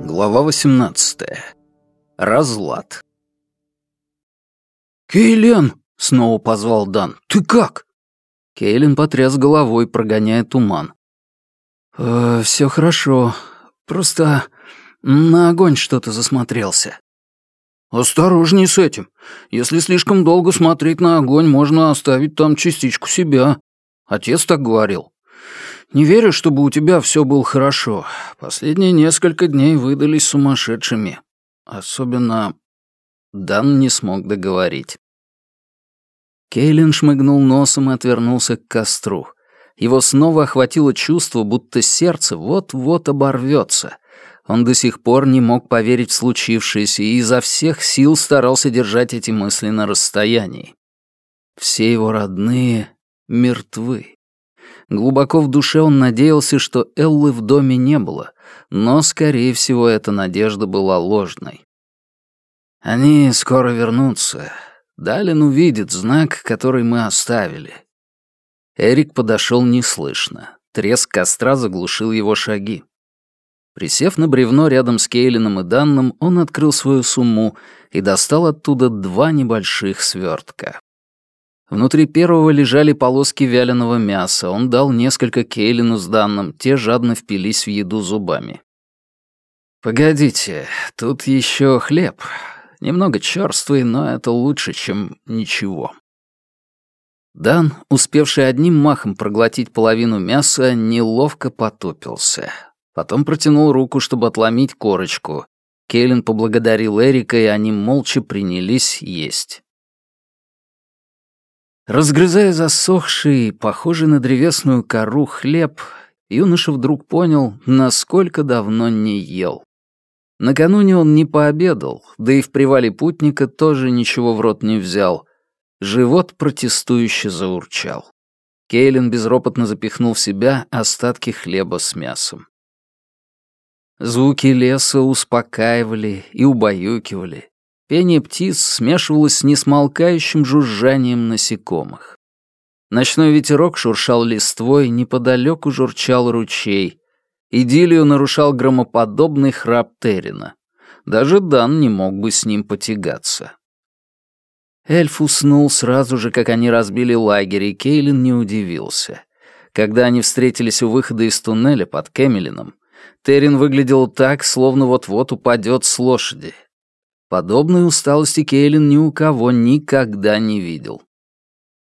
Глава 18. Разлад. «Кейлен!» — снова позвал Дан. «Ты как?» Кейлен потряс головой, прогоняя туман. «Э, «Все хорошо. Просто на огонь что-то засмотрелся». «Осторожней с этим. Если слишком долго смотреть на огонь, можно оставить там частичку себя. Отец так говорил. Не верю, чтобы у тебя все было хорошо. Последние несколько дней выдались сумасшедшими. Особенно...» Дан не смог договорить. Кейлин шмыгнул носом и отвернулся к костру. Его снова охватило чувство, будто сердце вот-вот оборвется. Он до сих пор не мог поверить в случившееся и изо всех сил старался держать эти мысли на расстоянии. Все его родные мертвы. Глубоко в душе он надеялся, что Эллы в доме не было, но, скорее всего, эта надежда была ложной. Они скоро вернутся. Далин увидит знак, который мы оставили. Эрик подошел неслышно. Треск костра заглушил его шаги. Присев на бревно рядом с Кейлином и Данном, он открыл свою сумму и достал оттуда два небольших свертка. Внутри первого лежали полоски вяленого мяса. Он дал несколько Кейлину с Данном, те жадно впились в еду зубами. «Погодите, тут еще хлеб. Немного черствый, но это лучше, чем ничего». Дан, успевший одним махом проглотить половину мяса, неловко потупился. Потом протянул руку, чтобы отломить корочку. Кейлин поблагодарил Эрика, и они молча принялись есть. Разгрызая засохший, похожий на древесную кору хлеб, юноша вдруг понял, насколько давно не ел. Накануне он не пообедал, да и в привале путника тоже ничего в рот не взял. Живот протестующе заурчал. Кейлин безропотно запихнул в себя остатки хлеба с мясом. Звуки леса успокаивали и убаюкивали. Пение птиц смешивалось с несмолкающим жужжанием насекомых. Ночной ветерок шуршал листвой, неподалеку журчал ручей. Идиллию нарушал громоподобный храп Террина. Даже Дан не мог бы с ним потягаться. Эльф уснул сразу же, как они разбили лагерь, и Кейлин не удивился. Когда они встретились у выхода из туннеля под Кэмелином, Террин выглядел так, словно вот-вот упадет с лошади. Подобной усталости Кейлин ни у кого никогда не видел.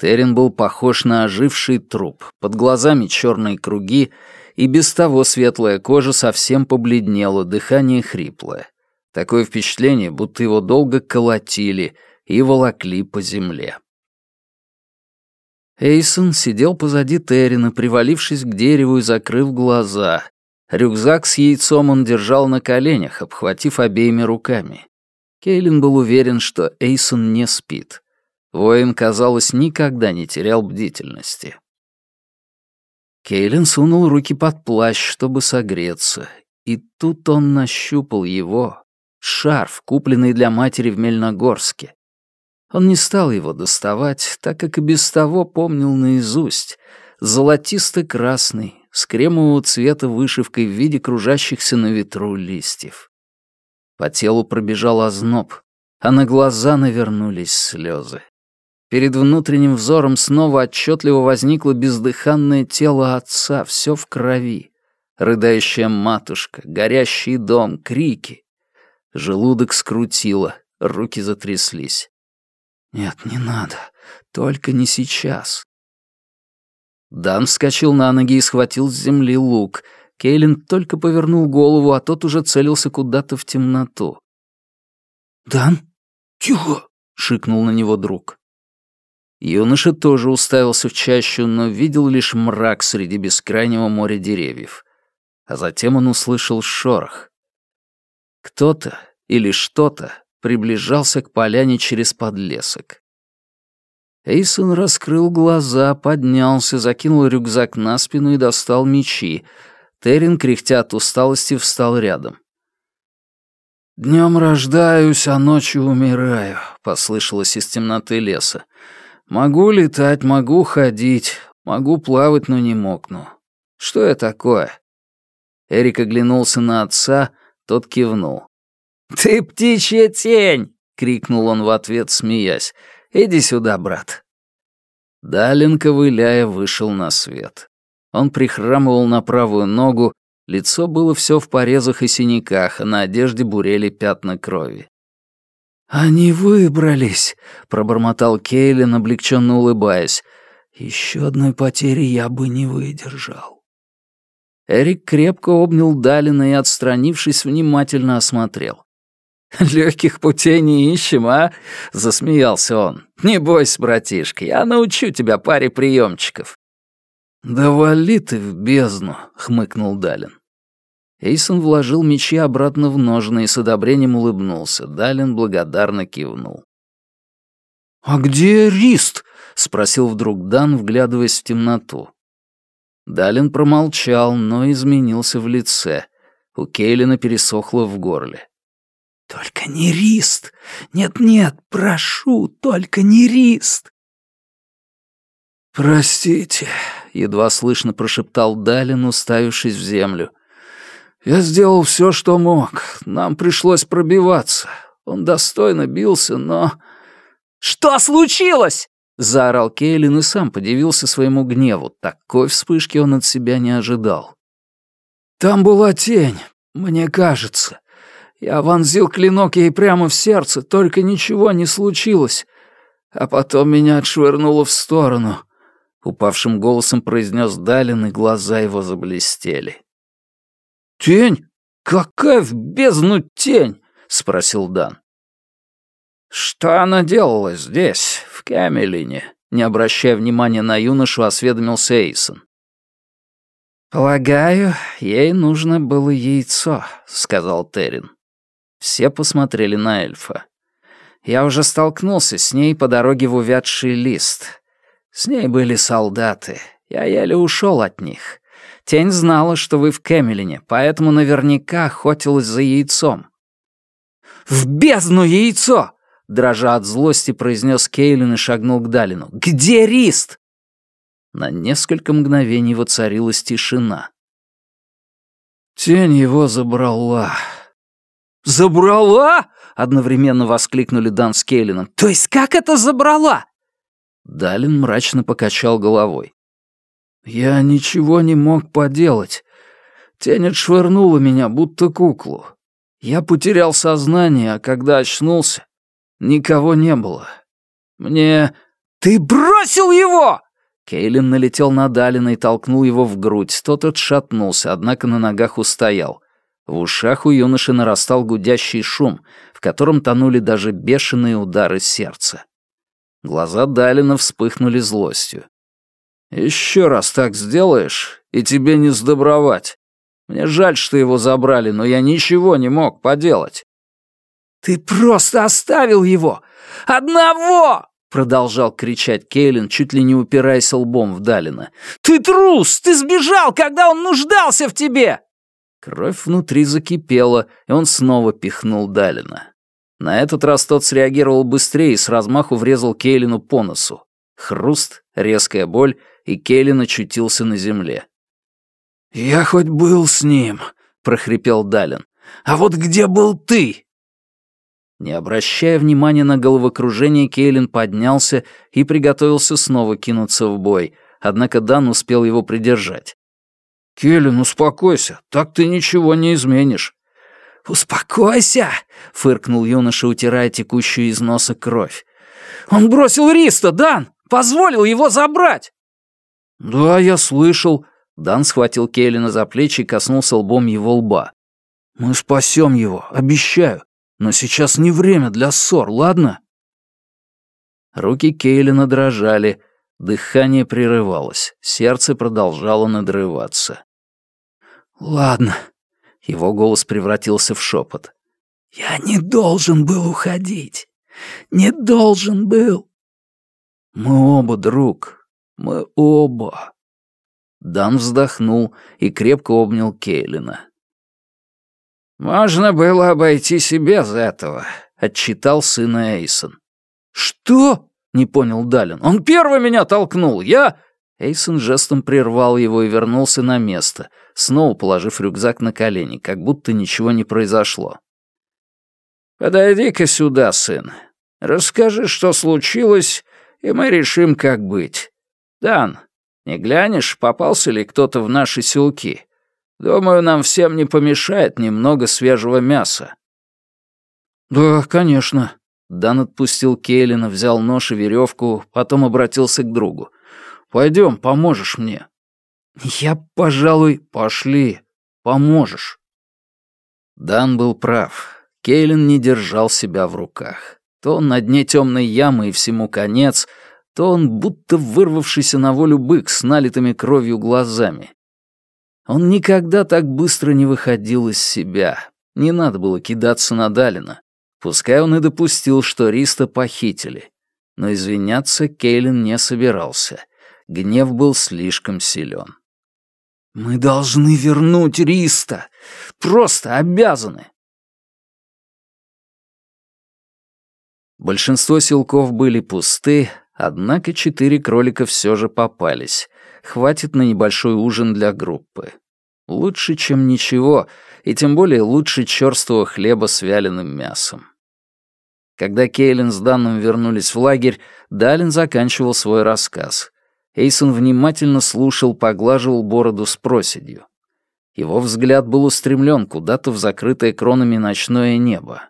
Терен был похож на оживший труп, под глазами черные круги, и без того светлая кожа совсем побледнела, дыхание хриплое. Такое впечатление, будто его долго колотили и волокли по земле. Эйсон сидел позади Террина, привалившись к дереву и закрыв глаза. Рюкзак с яйцом он держал на коленях, обхватив обеими руками. Кейлин был уверен, что Эйсон не спит. Воин, казалось, никогда не терял бдительности. Кейлин сунул руки под плащ, чтобы согреться, и тут он нащупал его, шарф, купленный для матери в Мельногорске. Он не стал его доставать, так как и без того помнил наизусть. Золотисто-красный, с кремового цвета вышивкой в виде кружащихся на ветру листьев. По телу пробежал озноб, а на глаза навернулись слезы. Перед внутренним взором снова отчетливо возникло бездыханное тело отца, все в крови. Рыдающая матушка, горящий дом, крики. Желудок скрутило, руки затряслись. «Нет, не надо. Только не сейчас». Дан вскочил на ноги и схватил с земли лук — Кейлин только повернул голову, а тот уже целился куда-то в темноту. «Дан, тихо!» — шикнул на него друг. Юноша тоже уставился в чащу, но видел лишь мрак среди бескрайнего моря деревьев. А затем он услышал шорох. Кто-то или что-то приближался к поляне через подлесок. Эйсон раскрыл глаза, поднялся, закинул рюкзак на спину и достал мечи, Терен, кряхтя от усталости, встал рядом. «Днем рождаюсь, а ночью умираю», — послышалось из темноты леса. «Могу летать, могу ходить. Могу плавать, но не мокну. Что я такое?» Эрик оглянулся на отца, тот кивнул. «Ты птичья тень!» — крикнул он в ответ, смеясь. «Иди сюда, брат». Далин, ковыляя, вышел на свет. Он прихрамывал на правую ногу, лицо было все в порезах и синяках, а на одежде бурели пятна крови. «Они выбрались», — пробормотал Кейлин, облегченно улыбаясь. «Еще одной потери я бы не выдержал». Эрик крепко обнял Далина и, отстранившись, внимательно осмотрел. «Легких путей не ищем, а?» — засмеялся он. «Не бойся, братишка, я научу тебя паре приемчиков». «Да вали ты в бездну», — хмыкнул Далин. Эйсон вложил мечи обратно в ножны и с одобрением улыбнулся. Далин благодарно кивнул. «А где Рист?» — спросил вдруг Дан, вглядываясь в темноту. Далин промолчал, но изменился в лице. У Кейлина пересохло в горле. «Только не Рист! Нет-нет, прошу, только не Рист!» «Простите», — едва слышно прошептал Далин, уставившись в землю. Я сделал все, что мог. Нам пришлось пробиваться. Он достойно бился, но... «Что случилось?» — заорал Кейлин и сам подивился своему гневу. Такой вспышки он от себя не ожидал. «Там была тень, мне кажется. Я вонзил клинок ей прямо в сердце, только ничего не случилось. А потом меня отшвырнуло в сторону». Упавшим голосом произнес Далин, и глаза его заблестели. «Тень? Какая в бездну тень?» — спросил Дан. «Что она делала здесь, в Камелине?» Не обращая внимания на юношу, осведомился Эйсон. «Полагаю, ей нужно было яйцо», — сказал Террин. Все посмотрели на эльфа. «Я уже столкнулся с ней по дороге в увядший лист. С ней были солдаты. Я еле ушел от них. Тень знала, что вы в Кэмелине, поэтому наверняка охотилась за яйцом». «В бездну яйцо!» — дрожа от злости, произнес Кейлин и шагнул к Далину. «Где Рист?» На несколько мгновений воцарилась тишина. «Тень его забрала». «Забрала?» — одновременно воскликнули Дан с Кейлином. «То есть как это забрала?» Далин мрачно покачал головой. Я ничего не мог поделать. Тень отшвырнула меня, будто куклу. Я потерял сознание, а когда очнулся, никого не было. Мне... «Ты бросил его!» Кейлин налетел на Далина и толкнул его в грудь. Тот отшатнулся, однако на ногах устоял. В ушах у юноши нарастал гудящий шум, в котором тонули даже бешеные удары сердца. Глаза Далина вспыхнули злостью. Еще раз так сделаешь, и тебе не сдобровать. Мне жаль, что его забрали, но я ничего не мог поделать». «Ты просто оставил его! Одного!» Продолжал кричать Кейлин, чуть ли не упираясь лбом в Далина. «Ты трус! Ты сбежал, когда он нуждался в тебе!» Кровь внутри закипела, и он снова пихнул Далина. На этот раз тот среагировал быстрее и с размаху врезал Кейлину по носу. Хруст, резкая боль, и Келлин очутился на земле. «Я хоть был с ним», — прохрипел Далин. «А вот где был ты?» Не обращая внимания на головокружение, Кейлин поднялся и приготовился снова кинуться в бой, однако Дан успел его придержать. «Келлин, успокойся, так ты ничего не изменишь». «Успокойся!» — фыркнул юноша, утирая текущую из носа кровь. «Он бросил Риста, Дан! Позволил его забрать!» «Да, я слышал». Дан схватил Кейлина за плечи и коснулся лбом его лба. «Мы спасем его, обещаю. Но сейчас не время для ссор, ладно?» Руки Кейлина дрожали, дыхание прерывалось, сердце продолжало надрываться. «Ладно», — его голос превратился в шепот. «Я не должен был уходить. Не должен был». «Мы оба, друг, мы оба. Дан вздохнул и крепко обнял Кейлина. «Можно было обойтись и без этого», — отчитал сына Эйсон. «Что?» — не понял Далин. «Он первый меня толкнул. Я...» Эйсон жестом прервал его и вернулся на место, снова положив рюкзак на колени, как будто ничего не произошло. «Подойди-ка сюда, сын. Расскажи, что случилось, и мы решим, как быть. Дан, не глянешь, попался ли кто-то в наши селки? Думаю, нам всем не помешает немного свежего мяса». «Да, конечно». Дан отпустил Кейлина, взял нож и веревку, потом обратился к другу. «Пойдем, поможешь мне». «Я, пожалуй, пошли, поможешь». Дан был прав. Кейлин не держал себя в руках. То он на дне темной ямы и всему конец, то он будто вырвавшийся на волю бык с налитыми кровью глазами. Он никогда так быстро не выходил из себя. Не надо было кидаться на Далина. Пускай он и допустил, что Риста похитили. Но извиняться Кейлин не собирался. Гнев был слишком силен. «Мы должны вернуть Риста! Просто обязаны!» Большинство силков были пусты, однако четыре кролика все же попались. Хватит на небольшой ужин для группы. Лучше, чем ничего, и тем более лучше черствого хлеба с вяленым мясом. Когда Кейлин с Данным вернулись в лагерь, Далин заканчивал свой рассказ. Эйсон внимательно слушал, поглаживал бороду с проседью. Его взгляд был устремлен куда-то в закрытое кронами ночное небо.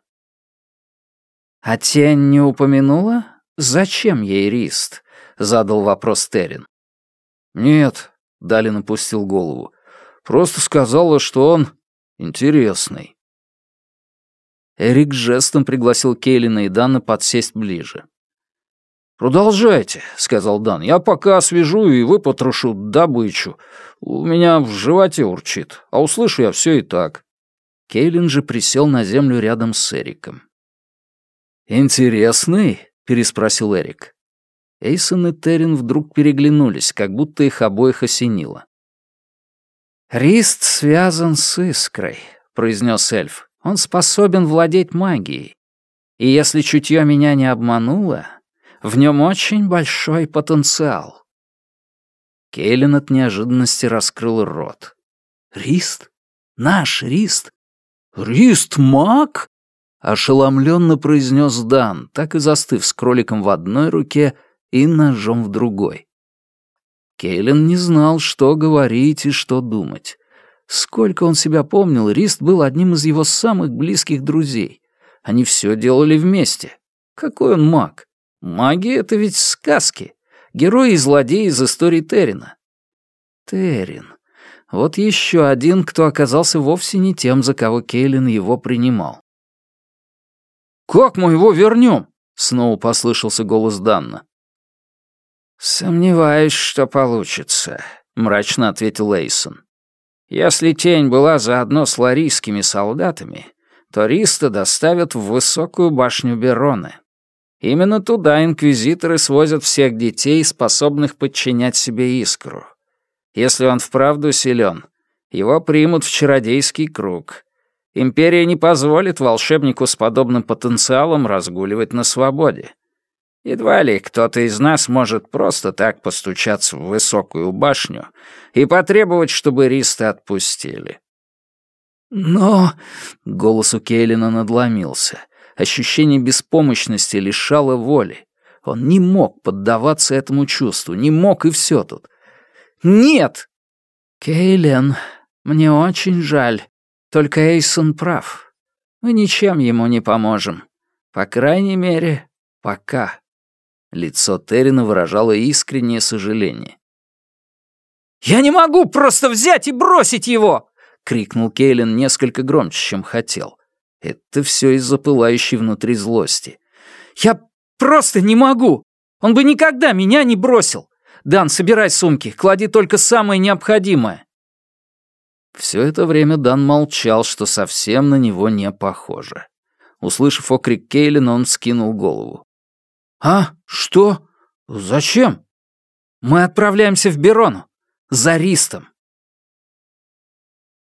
«А тень не упомянула? Зачем ей Рист?» — задал вопрос Террин. «Нет», — Далин опустил голову. «Просто сказала, что он интересный». Эрик жестом пригласил Кейлина и Дана подсесть ближе. «Продолжайте», — сказал Дан. «Я пока освежу и выпотрошу добычу. У меня в животе урчит, а услышу я все и так». Кейлин же присел на землю рядом с Эриком. «Интересный?» — переспросил Эрик. Эйсон и Террин вдруг переглянулись, как будто их обоих осенило. «Рист связан с искрой», — произнес эльф. «Он способен владеть магией. И если чутье меня не обмануло, в нем очень большой потенциал». Кейлин от неожиданности раскрыл рот. «Рист? Наш Рист? Рист маг?» Ошеломленно произнес Дан, так и застыв с кроликом в одной руке и ножом в другой. Кейлин не знал, что говорить и что думать. Сколько он себя помнил, Рист был одним из его самых близких друзей. Они все делали вместе. Какой он маг? Магия — это ведь сказки. Герои и злодеи из истории Террина. Террин. Вот еще один, кто оказался вовсе не тем, за кого Кейлин его принимал. «Как мы его вернем?» — снова послышался голос Данна. «Сомневаюсь, что получится», — мрачно ответил Эйсон. «Если тень была заодно с ларийскими солдатами, то Риста доставят в высокую башню Бероны. Именно туда инквизиторы свозят всех детей, способных подчинять себе искру. Если он вправду силен, его примут в чародейский круг, Империя не позволит волшебнику с подобным потенциалом разгуливать на свободе. Едва ли кто-то из нас может просто так постучаться в высокую башню и потребовать, чтобы Риста отпустили. Но... Голос у Кейлина надломился. Ощущение беспомощности лишало воли. Он не мог поддаваться этому чувству, не мог и все тут. «Нет!» «Кейлен, мне очень жаль», только Эйсон прав. Мы ничем ему не поможем. По крайней мере, пока». Лицо Террина выражало искреннее сожаление. «Я не могу просто взять и бросить его!» — крикнул Кейлин несколько громче, чем хотел. Это все из-за пылающей внутри злости. «Я просто не могу! Он бы никогда меня не бросил! Дан, собирай сумки, клади только самое необходимое!» Все это время Дан молчал, что совсем на него не похоже. Услышав окрик Кейлина, он скинул голову. «А? Что? Зачем?» «Мы отправляемся в Берону. За Ристом.